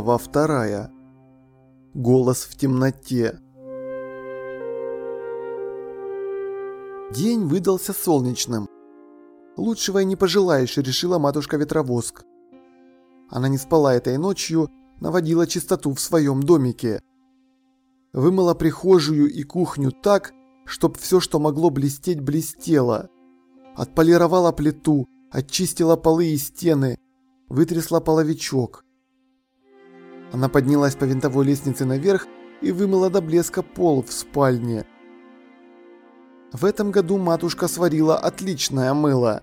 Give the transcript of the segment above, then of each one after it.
Глава вторая. Голос в темноте. День выдался солнечным. Лучшего и не пожелаешь, решила матушка Ветровоск. Она не спала этой ночью, наводила чистоту в своем домике. Вымыла прихожую и кухню так, чтоб все, что могло блестеть, блестело. Отполировала плиту, очистила полы и стены, вытрясла половичок – она поднялась по винтовой лестнице наверх и вымыла до блеска пол в спальне. В этом году матушка сварила отличное мыло.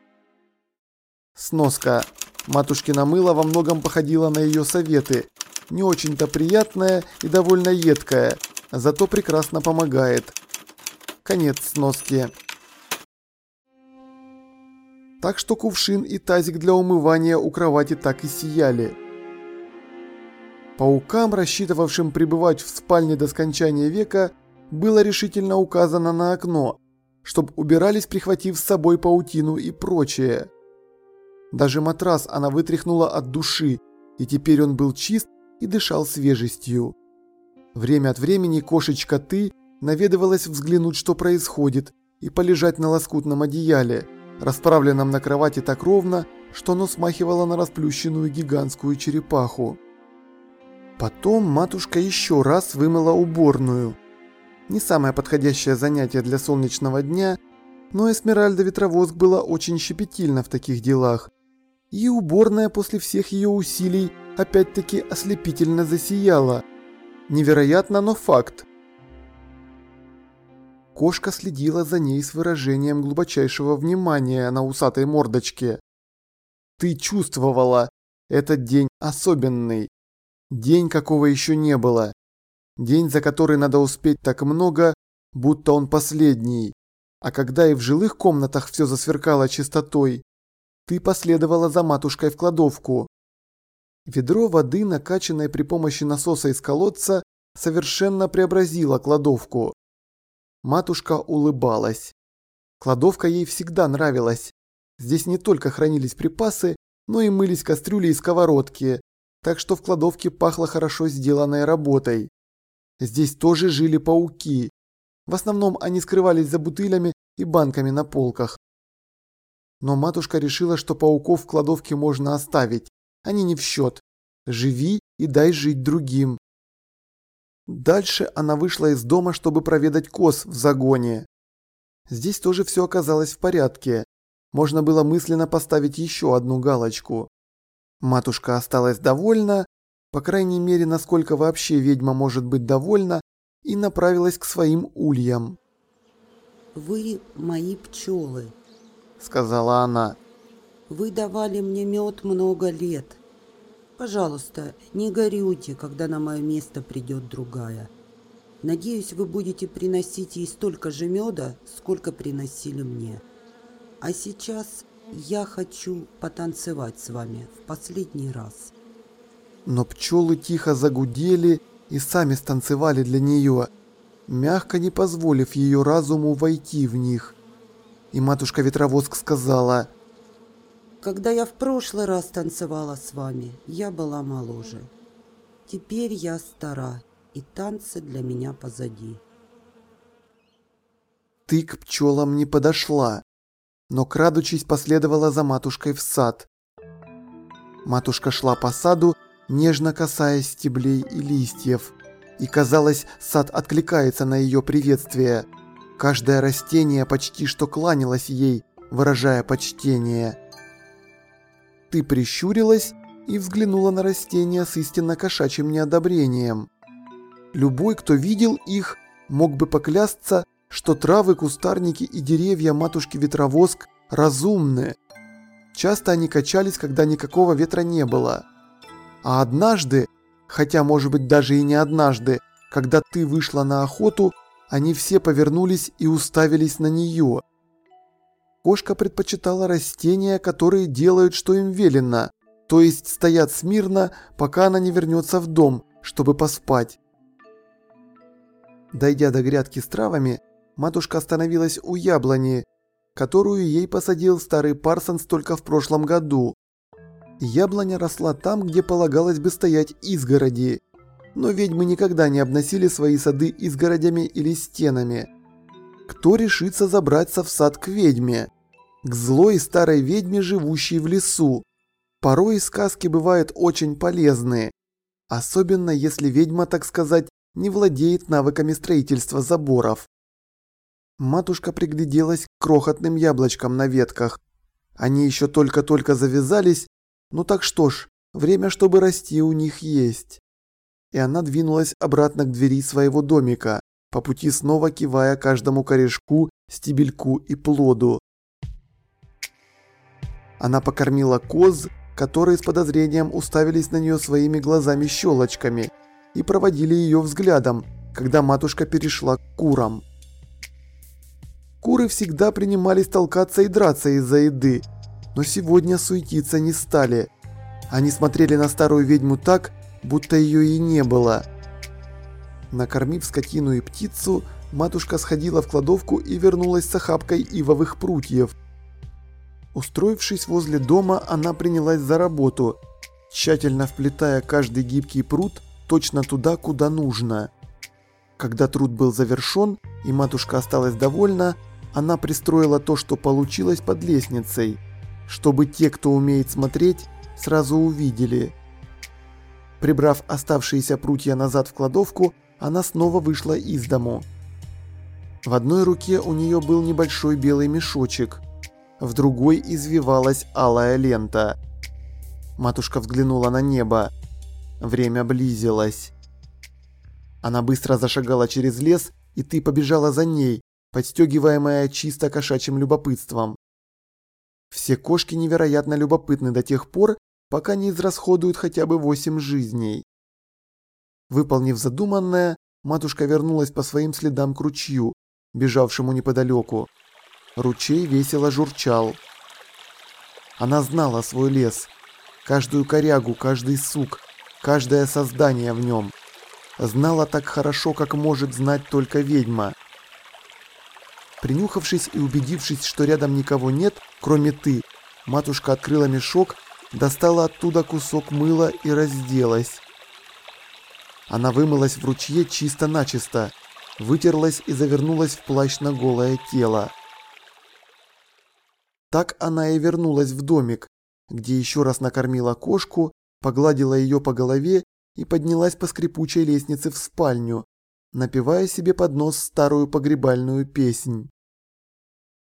Сноска. Матушкина мыло во многом походило на ее советы. Не очень-то приятное и довольно едкое, зато прекрасно помогает. Конец сноски. Так что кувшин и тазик для умывания у кровати так и сияли. Паукам, рассчитывавшим пребывать в спальне до скончания века, было решительно указано на окно, чтобы убирались, прихватив с собой паутину и прочее. Даже матрас она вытряхнула от души, и теперь он был чист и дышал свежестью. Время от времени кошечка Ты наведывалась взглянуть, что происходит, и полежать на лоскутном одеяле, расправленном на кровати так ровно, что оно смахивало на расплющенную гигантскую черепаху. Потом матушка еще раз вымыла уборную. Не самое подходящее занятие для солнечного дня, но Эсмеральда Ветровоск была очень щепетильна в таких делах. И уборная после всех ее усилий опять-таки ослепительно засияла. Невероятно, но факт. Кошка следила за ней с выражением глубочайшего внимания на усатой мордочке. Ты чувствовала, этот день особенный. День, какого еще не было. День, за который надо успеть так много, будто он последний. А когда и в жилых комнатах все засверкало чистотой, ты последовала за матушкой в кладовку. Ведро воды, накачанное при помощи насоса из колодца, совершенно преобразило кладовку. Матушка улыбалась. Кладовка ей всегда нравилась. Здесь не только хранились припасы, но и мылись кастрюли и сковородки, так что в кладовке пахло хорошо сделанной работой. Здесь тоже жили пауки. В основном они скрывались за бутылями и банками на полках. Но матушка решила, что пауков в кладовке можно оставить. Они не в счет. Живи и дай жить другим. Дальше она вышла из дома, чтобы проведать коз в загоне. Здесь тоже все оказалось в порядке. Можно было мысленно поставить еще одну галочку. Матушка осталась довольна, по крайней мере, насколько вообще ведьма может быть довольна, и направилась к своим ульям. «Вы мои пчелы», — сказала она. «Вы давали мне мед много лет. Пожалуйста, не горюйте, когда на мое место придет другая. Надеюсь, вы будете приносить ей столько же меда, сколько приносили мне. А сейчас я хочу потанцевать с вами в последний раз. Но пчелы тихо загудели и сами станцевали для нее, мягко не позволив ее разуму войти в них. И матушка Ветровоск сказала, «Когда я в прошлый раз танцевала с вами, я была моложе. Теперь я стара, и танцы для меня позади». Ты к пчелам не подошла, но крадучись последовала за матушкой в сад. Матушка шла по саду, нежно касаясь стеблей и листьев, и казалось, сад откликается на ее приветствие. Каждое растение почти что кланялось ей, выражая почтение. Ты прищурилась и взглянула на растения с истинно кошачьим неодобрением. Любой, кто видел их, мог бы поклясться, что травы, кустарники и деревья матушки Ветровоск разумны. Часто они качались, когда никакого ветра не было. А однажды, хотя может быть даже и не однажды, когда ты вышла на охоту, они все повернулись и уставились на нее. Кошка предпочитала растения, которые делают, что им велено, то есть стоят смирно, пока она не вернется в дом, чтобы поспать. Дойдя до грядки с травами, матушка остановилась у яблони, которую ей посадил старый Парсонс только в прошлом году. Яблоня росла там, где полагалось бы стоять изгороди. Но ведьмы никогда не обносили свои сады изгородями или стенами. Кто решится забраться в сад к ведьме? К злой старой ведьме, живущей в лесу. Порой сказки бывают очень полезные. Особенно если ведьма, так сказать, не владеет навыками строительства заборов. Матушка пригляделась к крохотным яблочкам на ветках. Они еще только-только завязались, ну так что ж, время, чтобы расти у них есть. И она двинулась обратно к двери своего домика, по пути снова кивая каждому корешку, стебельку и плоду. Она покормила коз, которые с подозрением уставились на нее своими глазами-щелочками и проводили ее взглядом, когда матушка перешла к курам. Куры всегда принимались толкаться и драться из-за еды, но сегодня суетиться не стали. Они смотрели на старую ведьму так, будто ее и не было. Накормив скотину и птицу, матушка сходила в кладовку и вернулась с охапкой ивовых прутьев. Устроившись возле дома, она принялась за работу, тщательно вплетая каждый гибкий прут точно туда, куда нужно. Когда труд был завершен и матушка осталась довольна, она пристроила то, что получилось под лестницей, чтобы те, кто умеет смотреть, сразу увидели. Прибрав оставшиеся прутья назад в кладовку, она снова вышла из дому. В одной руке у нее был небольшой белый мешочек, в другой извивалась алая лента. Матушка взглянула на небо. Время близилось. Она быстро зашагала через лес, и ты побежала за ней, подстегиваемая чисто кошачьим любопытством. Все кошки невероятно любопытны до тех пор, пока не израсходуют хотя бы восемь жизней. Выполнив задуманное, матушка вернулась по своим следам к ручью, бежавшему неподалеку. Ручей весело журчал. Она знала свой лес, каждую корягу, каждый сук, каждое создание в нем. Знала так хорошо, как может знать только ведьма. Принюхавшись и убедившись, что рядом никого нет, кроме ты, матушка открыла мешок, достала оттуда кусок мыла и разделась. Она вымылась в ручье чисто-начисто, вытерлась и завернулась в плащ на голое тело. Так она и вернулась в домик, где еще раз накормила кошку, погладила ее по голове и поднялась по скрипучей лестнице в спальню, напевая себе под нос старую погребальную песнь.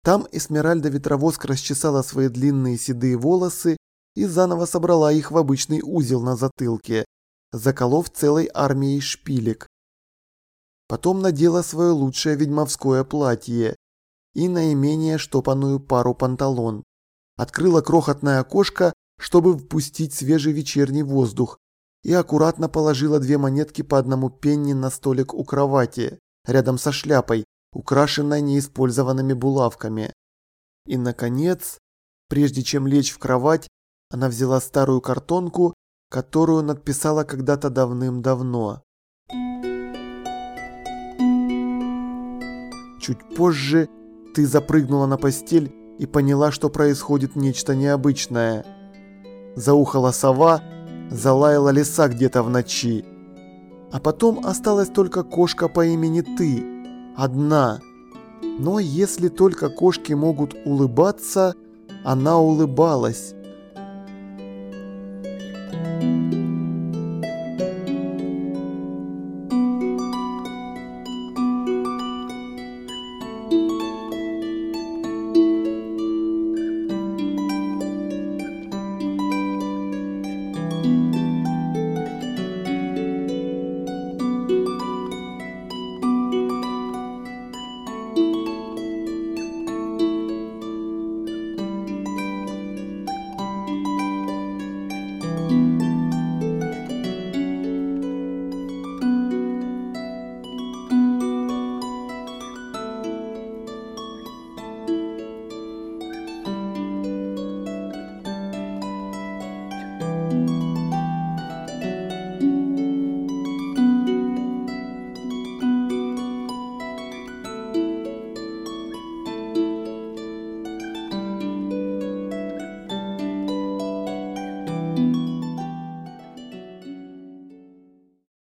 Там Эсмеральда Ветровоск расчесала свои длинные седые волосы и заново собрала их в обычный узел на затылке, заколов целой армией шпилек. Потом надела свое лучшее ведьмовское платье и наименее штопанную пару панталон. Открыла крохотное окошко, чтобы впустить свежий вечерний воздух, и аккуратно положила две монетки по одному пенни на столик у кровати, рядом со шляпой, украшенной неиспользованными булавками. И, наконец, прежде чем лечь в кровать, она взяла старую картонку, которую надписала когда-то давным-давно. Чуть позже ты запрыгнула на постель и поняла, что происходит нечто необычное. Заухала сова, залаяла лиса где-то в ночи. А потом осталась только кошка по имени Ты, одна. Но если только кошки могут улыбаться, она улыбалась.